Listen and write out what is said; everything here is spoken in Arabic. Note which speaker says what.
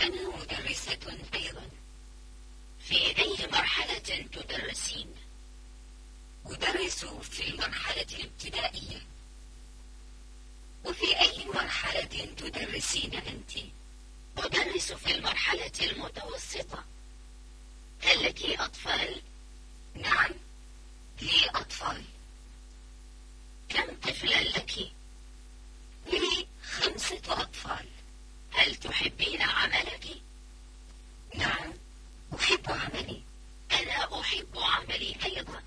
Speaker 1: أنا مدرسة أيضا.
Speaker 2: في أي مرحلة تدرسين؟
Speaker 1: أدرس في المرحلة الابتدائية. وفي أي مرحلة تدرسين أنت؟
Speaker 2: أدرس في المرحلة المتوسطة. هل لك أطفال؟
Speaker 1: نعم لي أطفال.
Speaker 2: كم طفلا لك؟
Speaker 1: لي خمسة أطفال.
Speaker 2: هل تحبين
Speaker 1: عملي.
Speaker 2: أنا أحب عملي أيضا.